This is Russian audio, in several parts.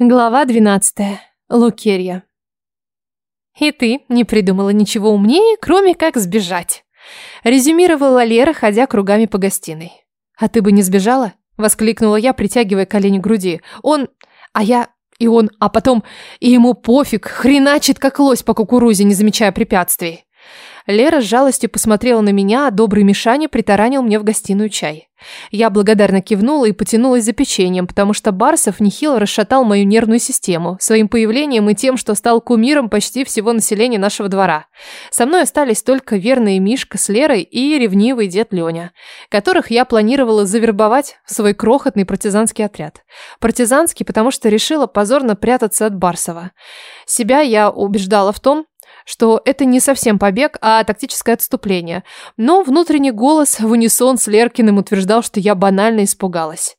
Глава 12. Лукерья. И ты не придумала ничего умнее, кроме как сбежать. Резюмировала Лера, ходя кругами по гостиной. А ты бы не сбежала? Воскликнула я, притягивая колени к груди. Он... А я... И он... А потом... И ему пофиг, хреначит как лось по кукурузе, не замечая препятствий. Лера с жалостью посмотрела на меня, а добрый Мишаня притаранил мне в гостиную чай. Я благодарно кивнула и потянулась за печеньем, потому что Барсов нехило расшатал мою нервную систему своим появлением и тем, что стал кумиром почти всего населения нашего двора. Со мной остались только верные Мишка с Лерой и ревнивый дед Леня, которых я планировала завербовать в свой крохотный партизанский отряд. Партизанский, потому что решила позорно прятаться от Барсова. Себя я убеждала в том, что это не совсем побег, а тактическое отступление. Но внутренний голос в унисон с Леркиным утверждал, что я банально испугалась.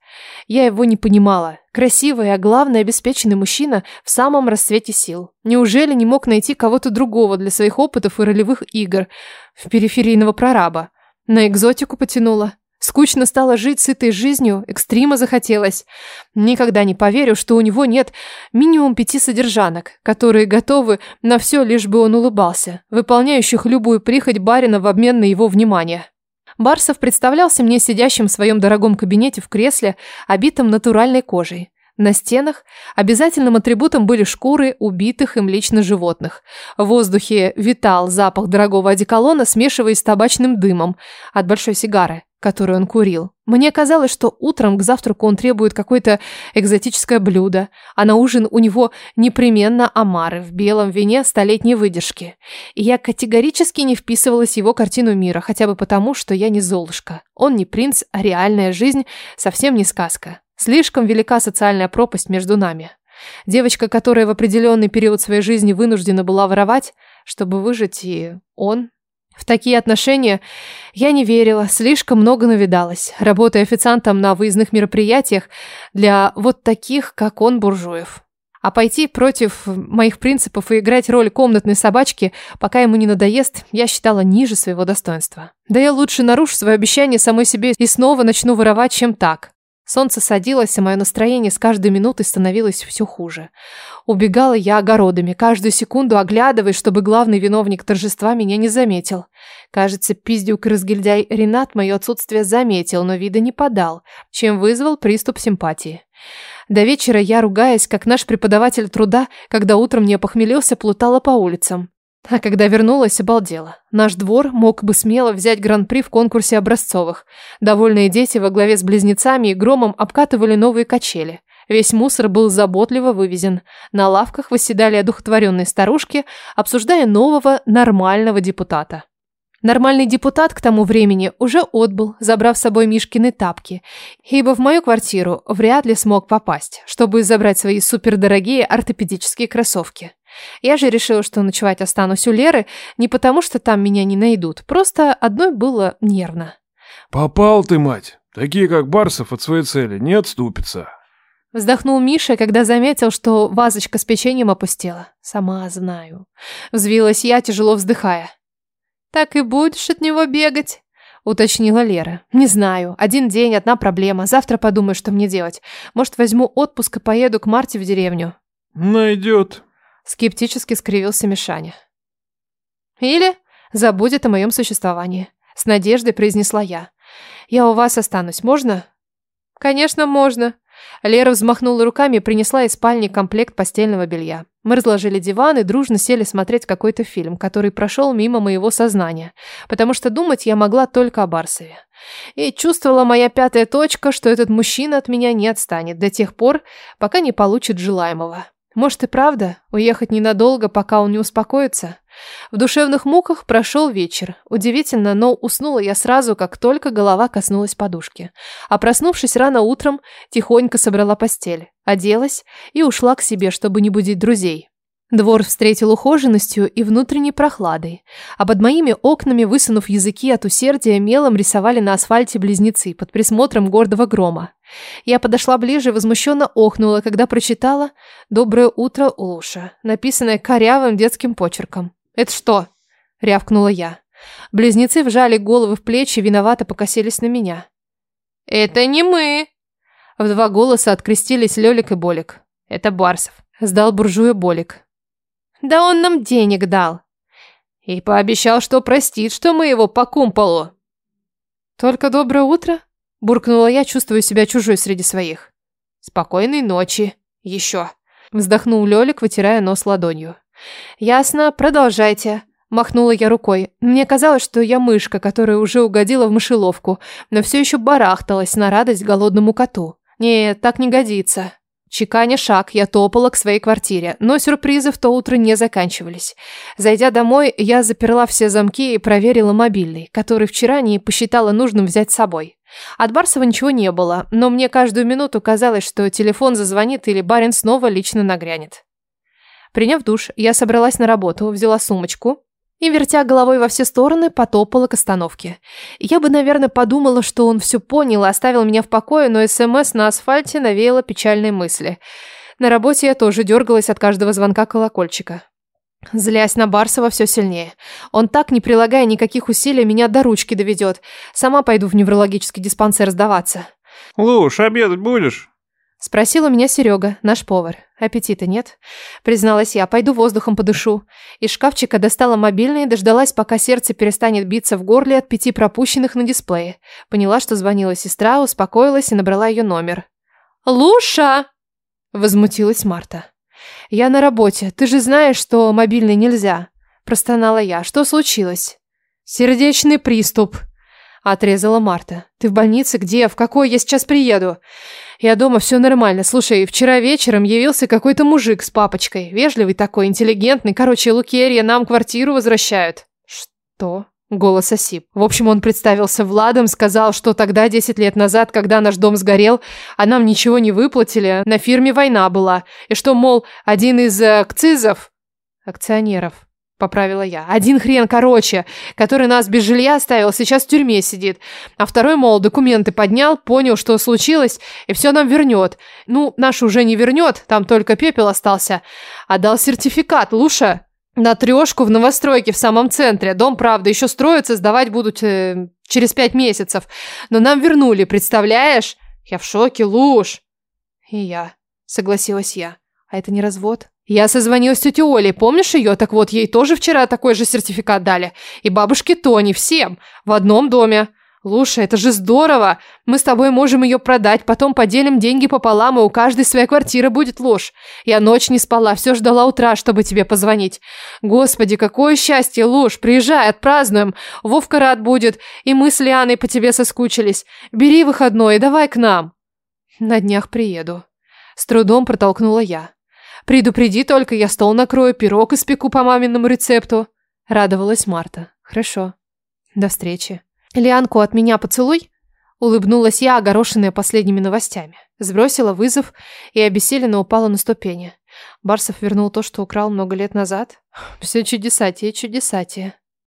Я его не понимала. Красивый, а главное, обеспеченный мужчина в самом расцвете сил. Неужели не мог найти кого-то другого для своих опытов и ролевых игр в периферийного прораба? На экзотику потянула. Скучно стало жить с этой жизнью, экстрима захотелось. Никогда не поверю, что у него нет минимум пяти содержанок, которые готовы на все, лишь бы он улыбался, выполняющих любую прихоть барина в обмен на его внимание. Барсов представлялся мне сидящим в своем дорогом кабинете в кресле, обитом натуральной кожей. На стенах обязательным атрибутом были шкуры убитых им лично животных. В воздухе витал запах дорогого одеколона, смешиваясь с табачным дымом от большой сигары которую он курил. Мне казалось, что утром к завтраку он требует какое-то экзотическое блюдо, а на ужин у него непременно омары в белом вине столетней выдержки. И я категорически не вписывалась в его картину мира, хотя бы потому, что я не Золушка. Он не принц, а реальная жизнь совсем не сказка. Слишком велика социальная пропасть между нами. Девочка, которая в определенный период своей жизни вынуждена была воровать, чтобы выжить, и он в такие отношения я не верила, слишком много навидалась, работая официантом на выездных мероприятиях для вот таких, как он, буржуев. А пойти против моих принципов и играть роль комнатной собачки, пока ему не надоест, я считала ниже своего достоинства. Да я лучше нарушу свое обещание самой себе и снова начну воровать, чем так. Солнце садилось, а мое настроение с каждой минутой становилось все хуже. Убегала я огородами, каждую секунду оглядываясь, чтобы главный виновник торжества меня не заметил. Кажется, пиздюк и разгильдяй Ренат мое отсутствие заметил, но вида не подал, чем вызвал приступ симпатии. До вечера я, ругаясь, как наш преподаватель труда, когда утром не опохмелился, плутала по улицам. А когда вернулась, обалдела. Наш двор мог бы смело взять гран-при в конкурсе образцовых. Довольные дети во главе с близнецами и громом обкатывали новые качели. Весь мусор был заботливо вывезен. На лавках восседали одухотворенные старушки, обсуждая нового нормального депутата. Нормальный депутат к тому времени уже отбыл, забрав с собой Мишкины тапки, ибо в мою квартиру вряд ли смог попасть, чтобы забрать свои супердорогие ортопедические кроссовки. Я же решила, что ночевать останусь у Леры не потому, что там меня не найдут, просто одной было нервно. «Попал ты, мать! Такие, как Барсов, от своей цели не отступятся!» Вздохнул Миша, когда заметил, что вазочка с печеньем опустела. Сама знаю. Взвилась я, тяжело вздыхая. «Так и будешь от него бегать?» уточнила Лера. «Не знаю. Один день, одна проблема. Завтра подумаю, что мне делать. Может, возьму отпуск и поеду к Марте в деревню?» «Найдет», Скептически скривился Мишаня. Или забудет о моем существовании. С надеждой произнесла я. Я у вас останусь, можно? Конечно, можно. Лера взмахнула руками и принесла из спальни комплект постельного белья. Мы разложили диван и дружно сели смотреть какой-то фильм, который прошел мимо моего сознания, потому что думать я могла только о Барсове. И чувствовала моя пятая точка, что этот мужчина от меня не отстанет до тех пор, пока не получит желаемого. Может и правда, уехать ненадолго, пока он не успокоится? В душевных муках прошел вечер. Удивительно, но уснула я сразу, как только голова коснулась подушки. А проснувшись рано утром, тихонько собрала постель, оделась и ушла к себе, чтобы не будить друзей. Двор встретил ухоженностью и внутренней прохладой, а под моими окнами, высунув языки от усердия, мелом рисовали на асфальте близнецы под присмотром гордого грома. Я подошла ближе и возмущенно охнула, когда прочитала «Доброе утро, Луша», написанное корявым детским почерком. «Это что?» – рявкнула я. Близнецы вжали головы в плечи и виновато покосились на меня. «Это не мы!» В два голоса открестились Лёлик и Болик. Это Барсов. Сдал буржуя Болик. Да он нам денег дал. И пообещал, что простит, что мы его по кумполу. Только доброе утро, буркнула я, чувствуя себя чужой среди своих. Спокойной ночи. Еще. Вздохнул Лёлик, вытирая нос ладонью. Ясно, продолжайте. Махнула я рукой. Мне казалось, что я мышка, которая уже угодила в мышеловку, но все еще барахталась на радость голодному коту. Нет, так не годится. Чеканя шаг, я топала к своей квартире, но сюрпризы в то утро не заканчивались. Зайдя домой, я заперла все замки и проверила мобильный, который вчера не посчитала нужным взять с собой. От Барсова ничего не было, но мне каждую минуту казалось, что телефон зазвонит или барин снова лично нагрянет. Приняв душ, я собралась на работу, взяла сумочку, и, вертя головой во все стороны, потопала к остановке. Я бы, наверное, подумала, что он все понял и оставил меня в покое, но СМС на асфальте навеяло печальные мысли. На работе я тоже дергалась от каждого звонка колокольчика. Злясь на Барсова все сильнее. Он так, не прилагая никаких усилий, меня до ручки доведет. Сама пойду в неврологический диспансер сдаваться. «Луш, обедать будешь?» Спросил у меня Серега, наш повар. Аппетита нет. Призналась я, пойду воздухом подышу. Из шкафчика достала мобильный и дождалась, пока сердце перестанет биться в горле от пяти пропущенных на дисплее. Поняла, что звонила сестра, успокоилась и набрала ее номер. «Луша!» – возмутилась Марта. «Я на работе. Ты же знаешь, что мобильный нельзя». Простонала я. «Что случилось?» «Сердечный приступ», – отрезала Марта. «Ты в больнице? Где? В какой? Я сейчас приеду». Я дома, все нормально. Слушай, вчера вечером явился какой-то мужик с папочкой. Вежливый такой, интеллигентный. Короче, Лукерья, нам квартиру возвращают. Что? Голос осип. В общем, он представился Владом, сказал, что тогда, 10 лет назад, когда наш дом сгорел, а нам ничего не выплатили, на фирме война была. И что, мол, один из э, акцизов... Акционеров. Поправила я. Один хрен, короче, который нас без жилья оставил, сейчас в тюрьме сидит. А второй, мол, документы поднял, понял, что случилось, и все нам вернет. Ну, наш уже не вернет, там только пепел остался. А дал сертификат, Луша. На трешку в новостройке в самом центре. Дом, правда, еще строится, сдавать будут э, через пять месяцев. Но нам вернули, представляешь? Я в шоке, Луш. И я, согласилась я. А это не развод? Я созвонилась с тетей Олей, помнишь ее? Так вот, ей тоже вчера такой же сертификат дали. И бабушке Тони, всем. В одном доме. Луша, это же здорово. Мы с тобой можем ее продать, потом поделим деньги пополам, и у каждой своя квартира будет ложь. Я ночь не спала, все ждала утра, чтобы тебе позвонить. Господи, какое счастье, Луш, приезжай, отпразднуем. Вовка рад будет, и мы с Лианой по тебе соскучились. Бери выходной и давай к нам. На днях приеду. С трудом протолкнула я. Предупреди только, я стол накрою, пирог испеку по маминому рецепту. Радовалась Марта. Хорошо. До встречи. Лианку от меня поцелуй? Улыбнулась я, огорошенная последними новостями. Сбросила вызов и обессиленно упала на ступени. Барсов вернул то, что украл много лет назад. Все чудесатие, чудесатие.